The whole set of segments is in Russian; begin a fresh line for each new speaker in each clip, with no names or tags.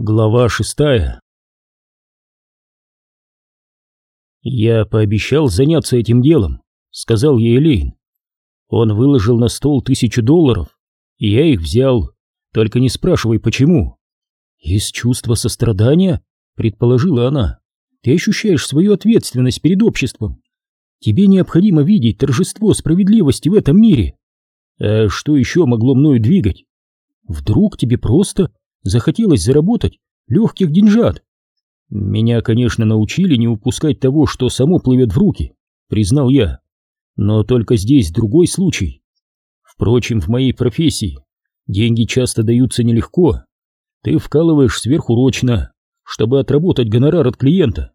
Глава шестая «Я пообещал заняться этим делом», — сказал ей Элейн. «Он выложил на стол тысячу долларов, и я их взял. Только не спрашивай, почему». «Из чувства сострадания?» — предположила она. «Ты ощущаешь свою ответственность перед обществом. Тебе необходимо видеть торжество справедливости в этом мире. А что еще могло мною двигать? Вдруг тебе просто захотелось заработать легких деньжат. Меня, конечно, научили не упускать того, что само плывет в руки, признал я. Но только здесь другой случай. Впрочем, в моей профессии деньги часто даются нелегко. Ты вкалываешь сверхурочно, чтобы отработать гонорар от клиента.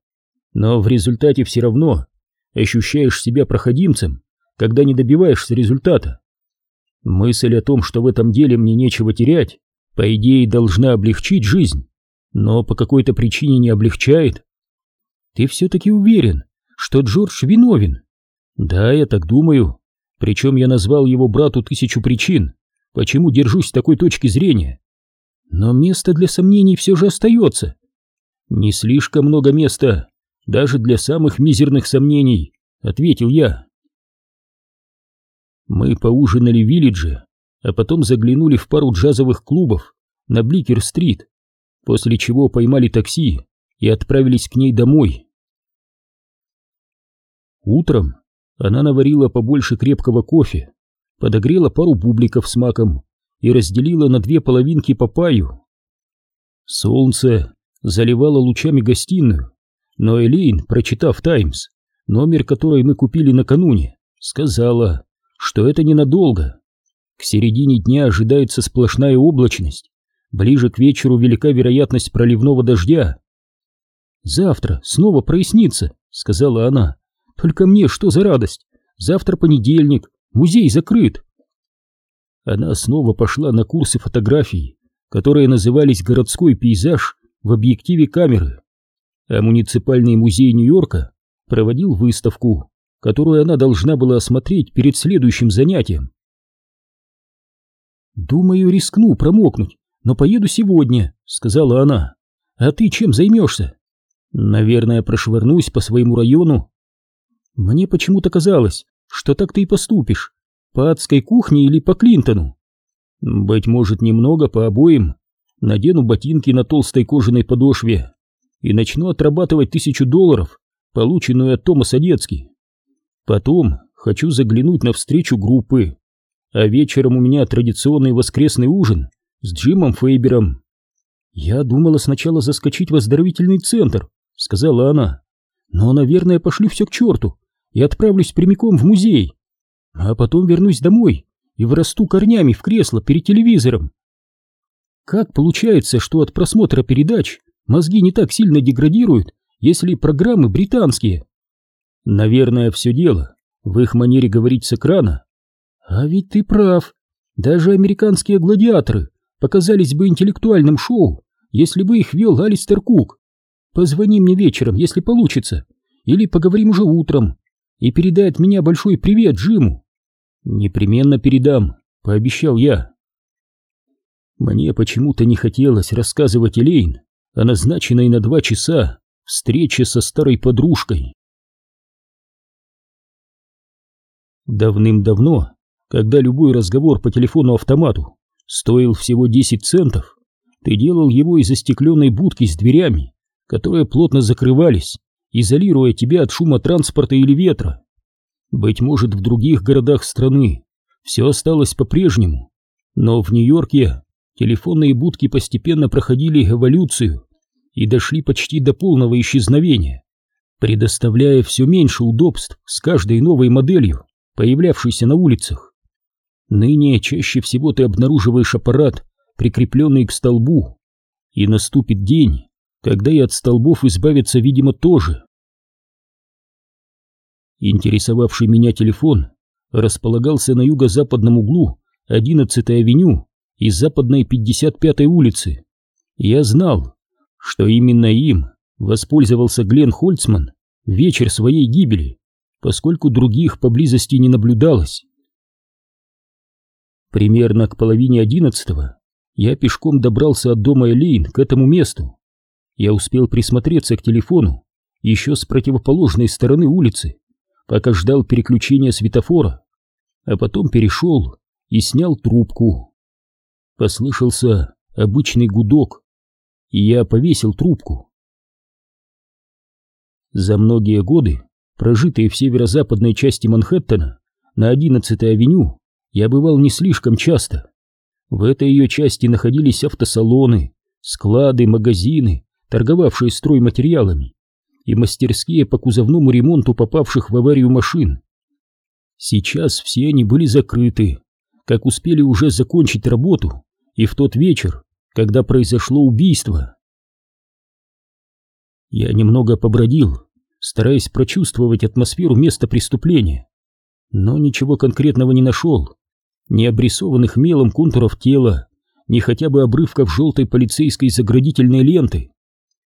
Но в результате все равно ощущаешь себя проходимцем, когда не добиваешься результата. Мысль о том, что в этом деле мне нечего терять, по идее, должна облегчить жизнь, но по какой-то причине не облегчает. Ты все-таки уверен, что Джордж виновен? Да, я так думаю. Причем я назвал его брату тысячу причин, почему держусь с такой точки зрения. Но место для сомнений все же остается. Не слишком много места, даже для самых мизерных сомнений, ответил я. Мы поужинали в Виллидже, а потом заглянули в пару джазовых клубов на Бликер-стрит, после чего поймали такси и отправились к ней домой. Утром она наварила побольше крепкого кофе, подогрела пару бубликов с маком и разделила на две половинки папайю. Солнце заливало лучами гостиную, но Элейн, прочитав «Таймс», номер который мы купили накануне, сказала, что это ненадолго. К середине дня ожидается сплошная облачность, ближе к вечеру велика вероятность проливного дождя. «Завтра снова прояснится», — сказала она. «Только мне что за радость? Завтра понедельник, музей закрыт». Она снова пошла на курсы фотографий, которые назывались «Городской пейзаж» в объективе камеры а муниципальный музей Нью-Йорка проводил выставку, которую она должна была осмотреть перед следующим занятием. «Думаю, рискну промокнуть, но поеду сегодня», — сказала она. «А ты чем займешься?» «Наверное, прошвырнусь по своему району». «Мне почему-то казалось, что так ты и поступишь. По адской кухне или по Клинтону?» «Быть может, немного по обоим. Надену ботинки на толстой кожаной подошве, и начну отрабатывать тысячу долларов, полученную от Томаса Детски. Потом хочу заглянуть на встречу группы, а вечером у меня традиционный воскресный ужин с Джимом Фейбером. «Я думала сначала заскочить в оздоровительный центр», — сказала она. «Но, наверное, пошлю все к черту и отправлюсь прямиком в музей, а потом вернусь домой и врасту корнями в кресло перед телевизором. Как получается, что от просмотра передач Мозги не так сильно деградируют, если программы британские. Наверное, все дело в их манере говорить с экрана. А ведь ты прав. Даже американские гладиаторы показались бы интеллектуальным шоу, если бы их вел Алистер Кук. Позвони мне вечером, если получится, или поговорим уже утром, и передай от меня большой привет Джиму. Непременно передам, пообещал я. Мне почему-то не хотелось рассказывать Элейн о назначенной на два часа встрече со старой подружкой. Давным-давно, когда любой разговор по телефону-автомату стоил всего 10 центов, ты делал его из застекленной будки с дверями, которые плотно закрывались, изолируя тебя от шума транспорта или ветра. Быть может, в других городах страны все осталось по-прежнему, но в Нью-Йорке телефонные будки постепенно проходили эволюцию и дошли почти до полного исчезновения, предоставляя все меньше удобств с каждой новой моделью, появлявшейся на улицах. Ныне чаще всего ты обнаруживаешь аппарат, прикрепленный к столбу, и наступит день, когда и от столбов избавиться, видимо, тоже. Интересовавший меня телефон располагался на юго-западном углу 11-й авеню и западной 55-й улицы. Я знал, что именно им воспользовался Глен Хольцман вечер своей гибели, поскольку других поблизости не наблюдалось. Примерно к половине одиннадцатого я пешком добрался от дома Элейн к этому месту. Я успел присмотреться к телефону еще с противоположной стороны улицы, пока ждал переключения светофора, а потом перешел и снял трубку. Послышался обычный гудок, и я повесил трубку. За многие годы, прожитые в северо-западной части Манхэттена, на 11-й авеню, я бывал не слишком часто. В этой ее части находились автосалоны, склады, магазины, торговавшие стройматериалами, и мастерские по кузовному ремонту попавших в аварию машин. Сейчас все они были закрыты, как успели уже закончить работу, и в тот вечер, когда произошло убийство. Я немного побродил, стараясь прочувствовать атмосферу места преступления, но ничего конкретного не нашел, ни обрисованных мелом контуров тела, ни хотя бы обрывков желтой полицейской заградительной ленты.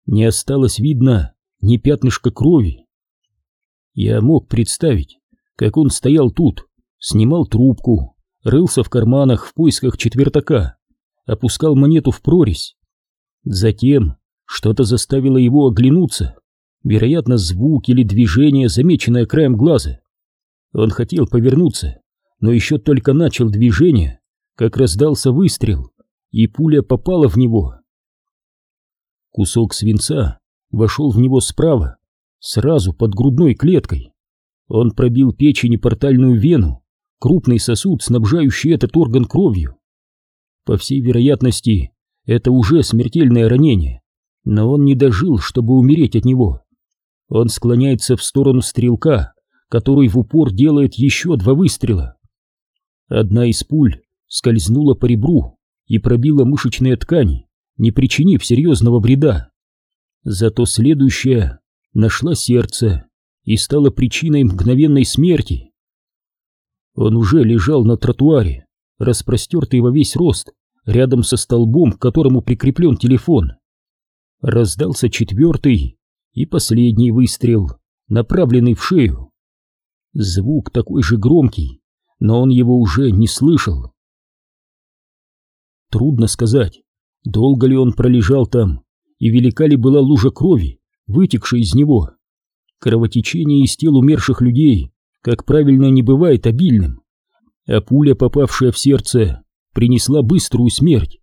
Не осталось видно ни пятнышка крови. Я мог представить, как он стоял тут, снимал трубку, рылся в карманах в поисках четвертака, опускал монету в прорезь. Затем что-то заставило его оглянуться, вероятно, звук или движение, замеченное краем глаза. Он хотел повернуться, но еще только начал движение, как раздался выстрел, и пуля попала в него. Кусок свинца вошел в него справа, сразу под грудной клеткой. Он пробил печень и портальную вену, крупный сосуд, снабжающий этот орган кровью. По всей вероятности, это уже смертельное ранение, но он не дожил, чтобы умереть от него. Он склоняется в сторону стрелка, который в упор делает еще два выстрела. Одна из пуль скользнула по ребру и пробила мышечные ткани, не причинив серьезного вреда. Зато следующая нашла сердце и стала причиной мгновенной смерти. Он уже лежал на тротуаре, распростертый во весь рост, рядом со столбом, к которому прикреплен телефон. Раздался четвертый и последний выстрел, направленный в шею. Звук такой же громкий, но он его уже не слышал. Трудно сказать, долго ли он пролежал там, и велика ли была лужа крови, вытекшая из него. Кровотечение из тел умерших людей, как правильно, не бывает обильным, а пуля, попавшая в сердце, принесла быструю смерть.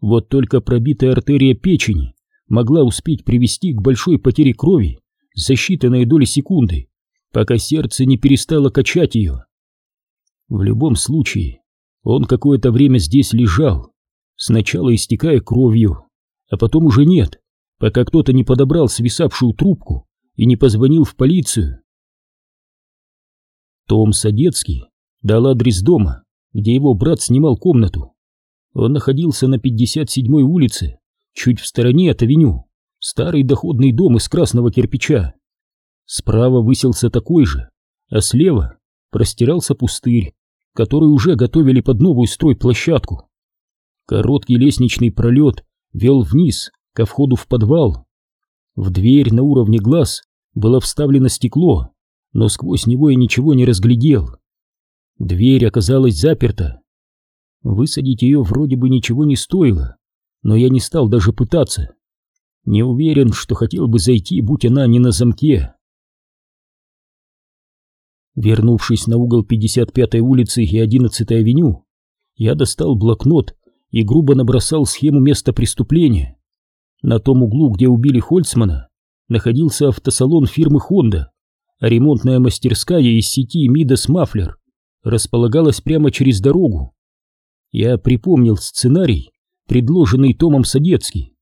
Вот только пробитая артерия печени могла успеть привести к большой потере крови за считанные доли секунды, пока сердце не перестало качать ее. В любом случае, он какое-то время здесь лежал, сначала истекая кровью, а потом уже нет, пока кто-то не подобрал свисавшую трубку и не позвонил в полицию. Том Садецкий дал адрес дома, где его брат снимал комнату. Он находился на 57-й улице, чуть в стороне от авеню, старый доходный дом из красного кирпича. Справа высился такой же, а слева простирался пустырь, который уже готовили под новую стройплощадку. Короткий лестничный пролет вел вниз, ко входу в подвал. В дверь на уровне глаз было вставлено стекло, но сквозь него я ничего не разглядел. Дверь оказалась заперта. Высадить ее вроде бы ничего не стоило, но я не стал даже пытаться. Не уверен, что хотел бы зайти, будь она не на замке. Вернувшись на угол 55-й улицы и 11-й авеню, я достал блокнот и грубо набросал схему места преступления. На том углу, где убили Хольцмана, находился автосалон фирмы Honda, а ремонтная мастерская из сети Мидас Мафлер располагалась прямо через дорогу. Я припомнил сценарий, предложенный Томом Садецки,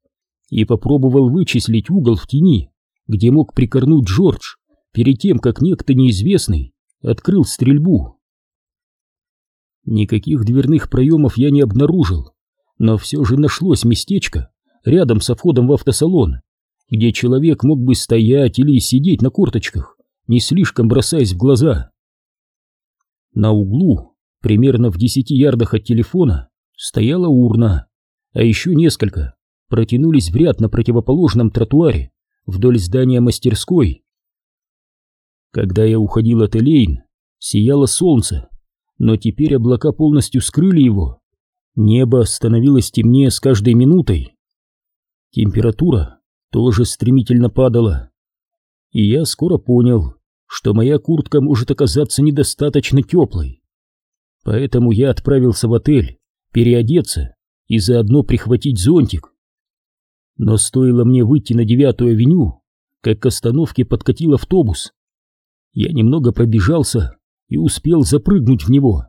и попробовал вычислить угол в тени, где мог прикорнуть Джордж перед тем, как некто неизвестный открыл стрельбу. Никаких дверных проемов я не обнаружил, но все же нашлось местечко рядом со входом в автосалон, где человек мог бы стоять или сидеть на корточках, не слишком бросаясь в глаза. На углу, примерно в десяти ярдах от телефона, стояла урна, а еще несколько протянулись в ряд на противоположном тротуаре вдоль здания мастерской. Когда я уходил от Элейн, сияло солнце, но теперь облака полностью скрыли его. Небо становилось темнее с каждой минутой. Температура тоже стремительно падала. И я скоро понял, что моя куртка может оказаться недостаточно теплой. Поэтому я отправился в отель переодеться и заодно прихватить зонтик. Но стоило мне выйти на девятую авеню, как к остановке подкатил автобус. Я немного пробежался и успел запрыгнуть в него.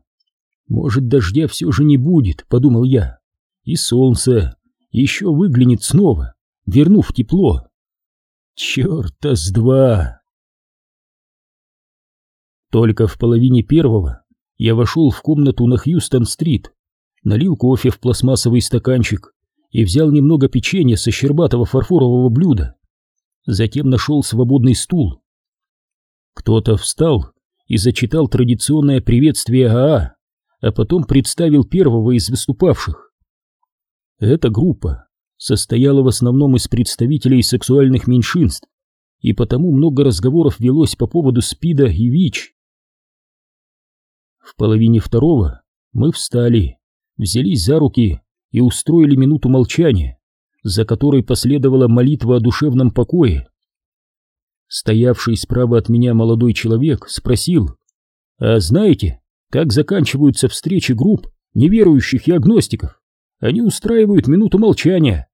Может, дождя все же не будет, подумал я, и солнце еще выглянет снова, вернув тепло. Черта с два! Только в половине первого я вошел в комнату на Хьюстон-стрит, налил кофе в пластмассовый стаканчик и взял немного печенья со щербатого фарфорового блюда. Затем нашел свободный стул. Кто-то встал и зачитал традиционное приветствие АА, а потом представил первого из выступавших. Эта группа состояла в основном из представителей сексуальных меньшинств, и потому много разговоров велось по поводу СПИДа и ВИЧ. В половине второго мы встали, взялись за руки и устроили минуту молчания, за которой последовала молитва о душевном покое. Стоявший справа от меня молодой человек спросил, «А знаете, как заканчиваются встречи групп неверующих и агностиков? Они устраивают минуту молчания,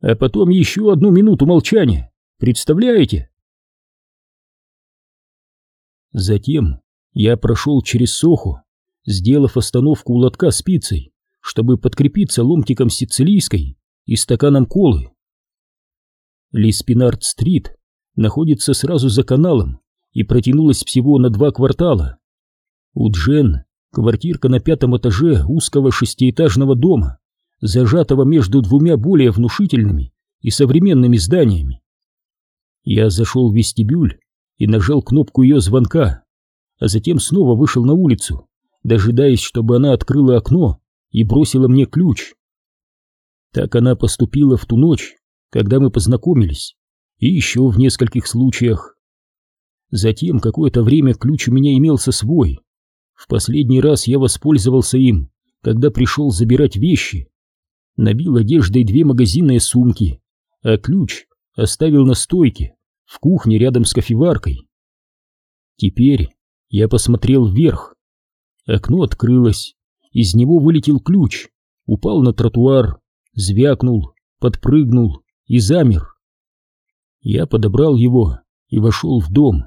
а потом еще одну минуту молчания. Представляете? Затем я прошел через Соху, сделав остановку у лотка спицей, чтобы подкрепиться ломтиком сицилийской и стаканом колы. Лиспинард-стрит находится сразу за каналом и протянулась всего на два квартала. У Джен квартирка на пятом этаже узкого шестиэтажного дома, зажатого между двумя более внушительными и современными зданиями. Я зашел в вестибюль и нажал кнопку ее звонка, а затем снова вышел на улицу, дожидаясь, чтобы она открыла окно и бросила мне ключ. Так она поступила в ту ночь, когда мы познакомились, и еще в нескольких случаях. Затем какое-то время ключ у меня имелся свой. В последний раз я воспользовался им, когда пришел забирать вещи набил одеждой две магазинные сумки, а ключ оставил на стойке, в кухне рядом с кофеваркой. Теперь я посмотрел вверх. Окно открылось, из него вылетел ключ, упал на тротуар, звякнул, подпрыгнул и замер. Я подобрал его и вошел в дом.